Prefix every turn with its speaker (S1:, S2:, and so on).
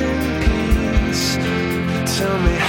S1: peace. Tell me